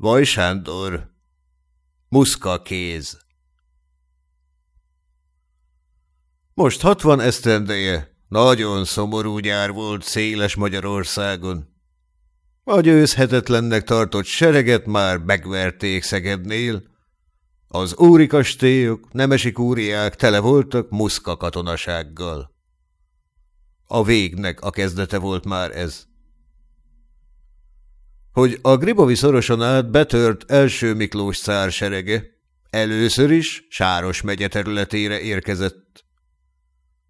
Vaj Sándor, Muszka kéz. Most hatvan esztendeje, nagyon szomorú nyár volt széles Magyarországon. A győzhetetlennek tartott sereget már megverték Szegednél. Az úri kastélyok, nemesi kúriák tele voltak muszka katonasággal. A végnek a kezdete volt már ez. Hogy a Gribovi szoroson át betört első Miklós cár először is Sáros megye területére érkezett.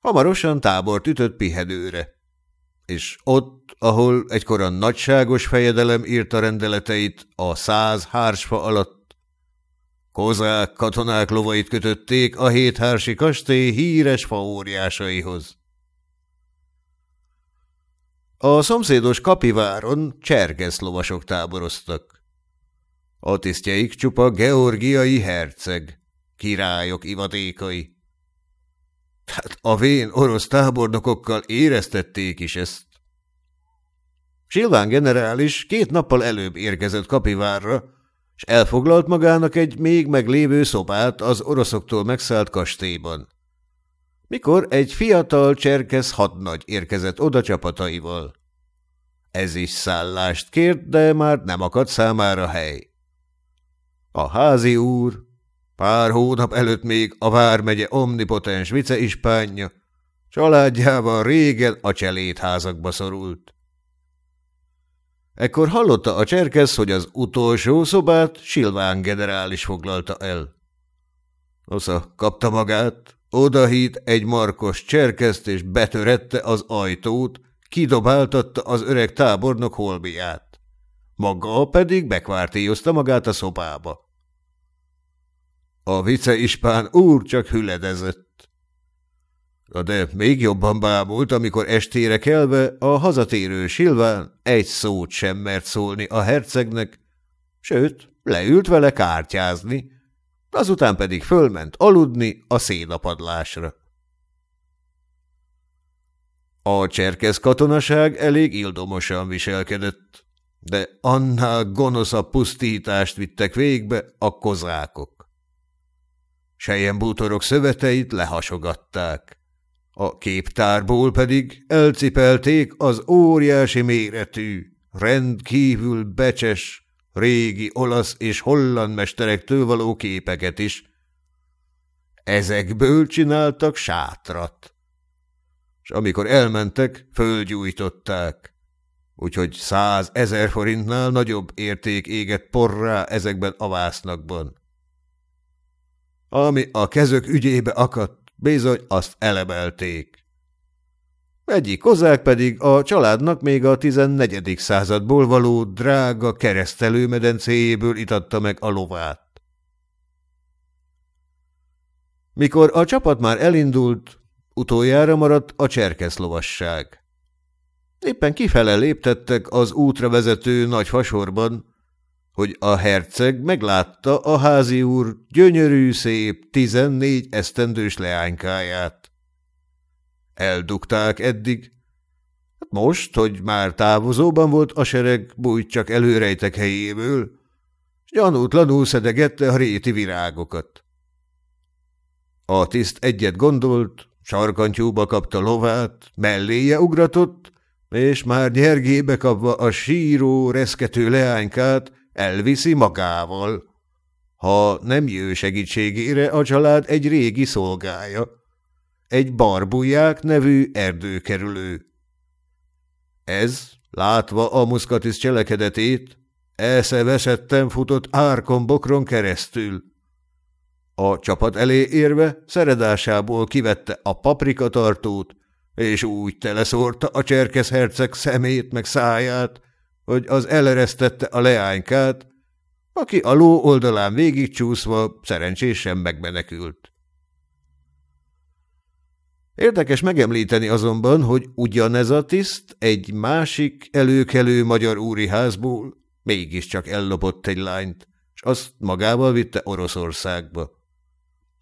Hamarosan tábort ütött Pihedőre, és ott, ahol egykoran nagyságos fejedelem írta rendeleteit a száz hársfa alatt, kozák katonák lovait kötötték a héthársi kastély híres faóriásaihoz. A szomszédos Kapiváron csergesz lovasok táboroztak. A tisztjeik csupa georgiai herceg, királyok ivadékai. Hát a vén orosz tábornokokkal éreztették is ezt. Silván generális két nappal előbb érkezett Kapivárra, és elfoglalt magának egy még meglévő szobát az oroszoktól megszállt kastélyban. Mikor egy fiatal cserkesz hadnagy érkezett oda csapataival. Ez is szállást kért, de már nem akadt számára hely. A házi úr, Pár hónap előtt még a Vármegye omnipotens viceispánja, családjával régen a cselédházakba szorult. Ekkor hallotta a cserkesz, hogy az utolsó szobát Silván generális foglalta el. Nosza kapta magát, odahít egy markos cserkeszt, és betörette az ajtót, kidobáltatta az öreg tábornok holbiát. Maga pedig bekvártélyozta magát a szobába. A viceispán úr csak hüledezett. De még jobban bámult, amikor estére kelve a hazatérő Silván egy szót sem mert szólni a hercegnek, sőt, leült vele kártyázni, azután pedig fölment aludni a szénapadlásra. A cserkesz katonaság elég ildomosan viselkedett, de annál gonoszabb pusztítást vittek végbe a kozákok. Sejembútorok szöveteit lehasogatták. A képtárból pedig elcipelték az óriási méretű, rendkívül becses, régi olasz és holland mesterektől való képeket is. Ezekből csináltak sátrat. És amikor elmentek, fölgyújtották. Úgyhogy százezer forintnál nagyobb érték égett porrá ezekben a vásznakban. Ami a kezök ügyébe akadt, bizony azt elemelték. Egyik kozák pedig a családnak még a tizennegyedik századból való drága keresztelőmedencéjéből itatta meg a lovát. Mikor a csapat már elindult, utoljára maradt a cserkeszlovasság. Éppen kifele léptettek az útra vezető nagy fasorban, hogy a herceg meglátta a házi úr gyönyörű szép tizennégy esztendős leánykáját. Eldugták eddig. Hát most, hogy már távozóban volt a sereg, bújt csak előrejtek helyéből, s gyanútlanul szedegette a réti virágokat. A tiszt egyet gondolt, sarkantyúba kapta lovát, melléje ugratott, és már nyergébe kapva a síró, reszkető leánykát, elviszi magával. Ha nem jő segítségére a család egy régi szolgája, egy barbúják nevű erdőkerülő. Ez, látva a muszkatis cselekedetét, elszeveszetten futott árkombokron keresztül. A csapat elé érve szeredásából kivette a paprikatartót, és úgy teleszórta a cserkeszherceg szemét meg száját, hogy az eleresztette a leánykát, aki a ló oldalán végigcsúszva szerencsésen megmenekült. Érdekes megemlíteni azonban, hogy ugyanez a tiszt egy másik előkelő magyar úri házból mégiscsak ellopott egy lányt, és azt magával vitte Oroszországba.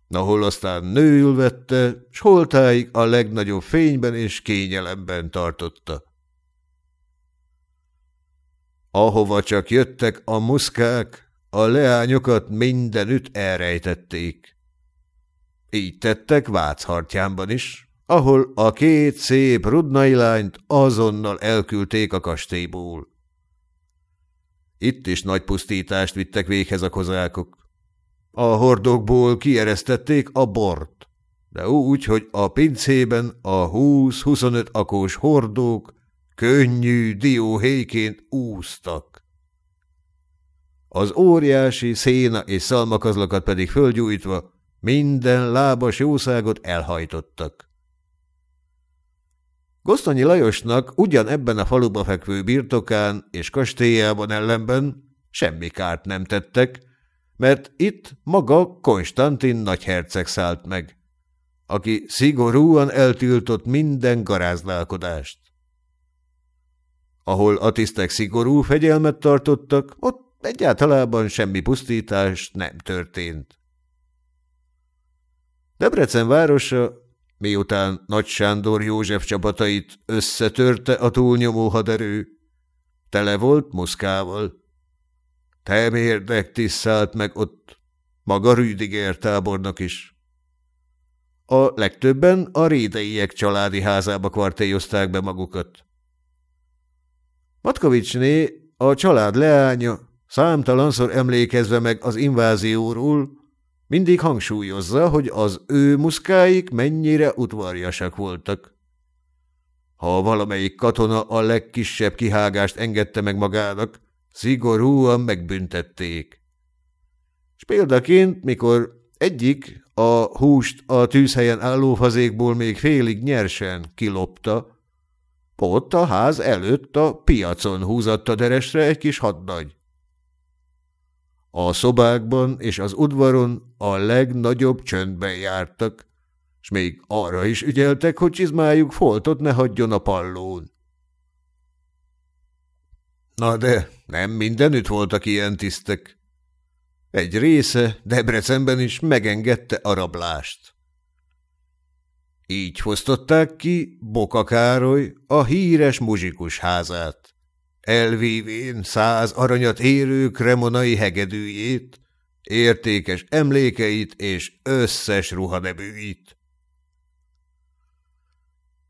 Ahol aztán nőül vette, s holtáig a legnagyobb fényben és kényelemben tartotta. Ahova csak jöttek a muszkák, a leányokat mindenütt elrejtették. Így tettek Váchartyánban is, ahol a két szép rudnai lányt azonnal elküldték a kastélyból. Itt is nagy pusztítást vittek véghez a kozákok. A hordokból kieresztették a bort, de úgy, hogy a pincében a 20-25 akós hordók könnyű dióhéjként úsztak. Az óriási széna és szalmakazlakat pedig földgyújtva minden lábas jószágot elhajtottak. Gosztonyi Lajosnak ugyan ebben a faluba fekvő birtokán és kastélyában ellenben semmi kárt nem tettek, mert itt maga Konstantin nagyherceg szállt meg, aki szigorúan eltiltott minden garázdálkodást. Ahol a tisztek szigorú fegyelmet tartottak, ott egyáltalában semmi pusztítás nem történt. Debrecen városa miután Nagy Sándor József csapatait összetörte a túlnyomó haderő. Tele volt muszkával. Temérdek tisztelt meg ott, maga Rüdiger tábornok is. A legtöbben a rédeiek családi házába kvartélyozták be magukat. Matkovicsné, a család leánya, számtalanszor emlékezve meg az invázióról, mindig hangsúlyozza, hogy az ő muszkáik mennyire udvarjasak voltak. Ha valamelyik katona a legkisebb kihágást engedte meg magának, szigorúan megbüntették. És példaként, mikor egyik a húst a tűzhelyen álló fazékból még félig nyersen kilopta, ott a ház előtt a piacon húzatta deresre egy kis hadnagy. A szobákban és az udvaron a legnagyobb csöndben jártak, s még arra is ügyeltek, hogy csizmájuk foltot ne hagyjon a pallón. Na de nem mindenütt voltak ilyen tisztek. Egy része Debrecenben is megengedte a rablást. Így fosztották ki Boka Károly a híres muzsikus házát elvívén száz aranyat érő kremonai hegedűjét, értékes emlékeit és összes ruhanebűit.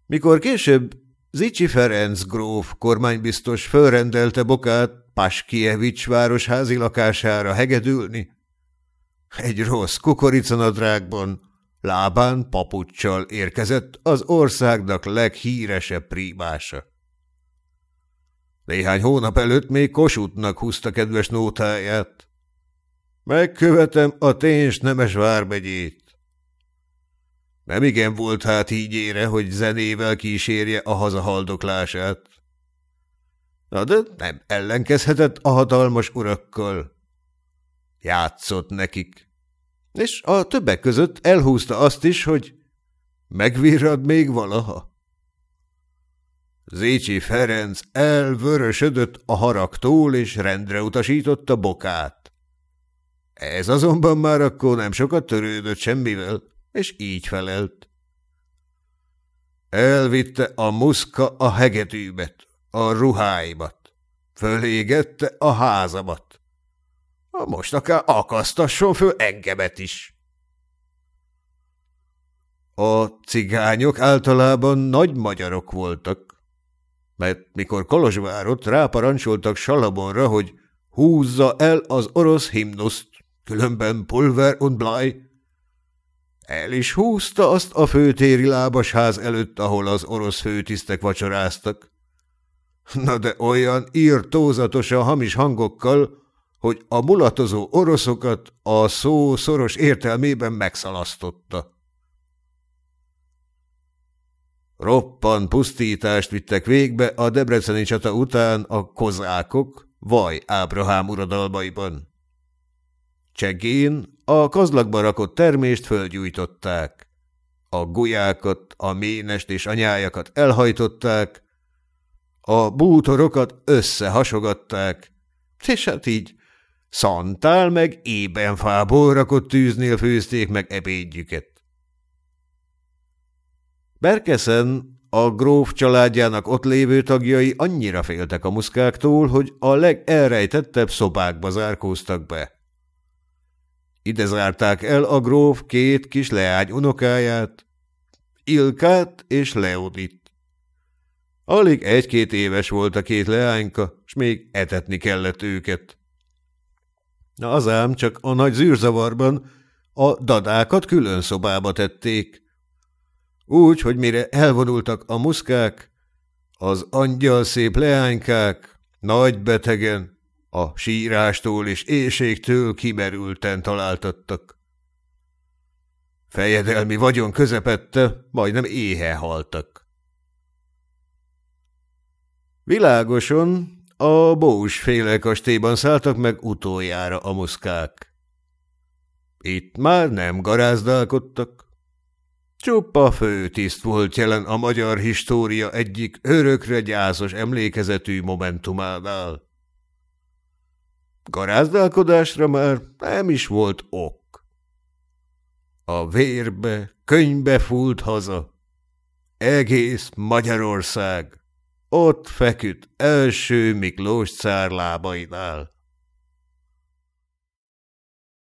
Mikor később Zicsi Ferenc gróf kormánybiztos fölrendelte Bokát Paskievics városházi lakására hegedülni, egy rossz kukoricanadrágban, lábán papuccsal érkezett az országnak leghíresebb prímása. Néhány hónap előtt még Kossuthnak húzta kedves nótáját. Megkövetem a téns nemes vármegyét. Nem igen volt hát így ére, hogy zenével kísérje a hazahaldoklását. Na de nem ellenkezhetett a hatalmas urakkal. Játszott nekik. És a többek között elhúzta azt is, hogy megvirrad még valaha. Zécsi Ferenc elvörösödött a haragtól, és rendre utasította bokát. Ez azonban már akkor nem sokat törődött semmivel, és így felelt. Elvitte a muszka a hegetűbet, a ruháimat, fölégette a házamat. Most akár akasztasson föl engemet is. A cigányok általában nagy magyarok voltak, mert mikor Kolozsvárot ráparancsoltak Salabonra, hogy húzza el az orosz himnuszt, különben pulver und blaj, el is húzta azt a főtéri lábasház előtt, ahol az orosz főtisztek vacsoráztak. Na de olyan írtózatosan hamis hangokkal, hogy a mulatozó oroszokat a szó szoros értelmében megszalasztotta. Roppan pusztítást vittek végbe a debreceni csata után a kozákok Vaj Ábrahám uradalmaiban. Csegén a kazlakba rakott termést fölgyújtották. A gulyákat, a ménest és anyájakat elhajtották, a bútorokat összehasogatták, és hát így szantál meg ébenfából rakott tűznél főzték meg ebédjüket. Berkeszen A gróf családjának ott lévő tagjai annyira féltek a muszkáktól, hogy a legelrejtettebb szobákba zárkóztak be. Ide zárták el a gróf két kis leány unokáját, Ilkát és Leodit. Alig egy-két éves volt a két leányka, s még etetni kellett őket. Na az ám csak a nagy zűrzavarban a dadákat külön szobába tették. Úgy, hogy mire elvonultak a muszkák, az angyal szép leánykák nagy betegen, a sírástól és éjségtől kimerülten találtattak. Fejedelmi vagyon közepette, majdnem éhe haltak. Világoson a Bós féle kastélyban szálltak meg utoljára a muszkák. Itt már nem garázdálkodtak. Csupa főtiszt volt jelen a magyar história egyik örökre gyászos emlékezetű momentumánál. Garázdálkodásra már nem is volt ok. A vérbe, könybe fúlt haza. Egész Magyarország ott feküdt első Miklós cár lábainál.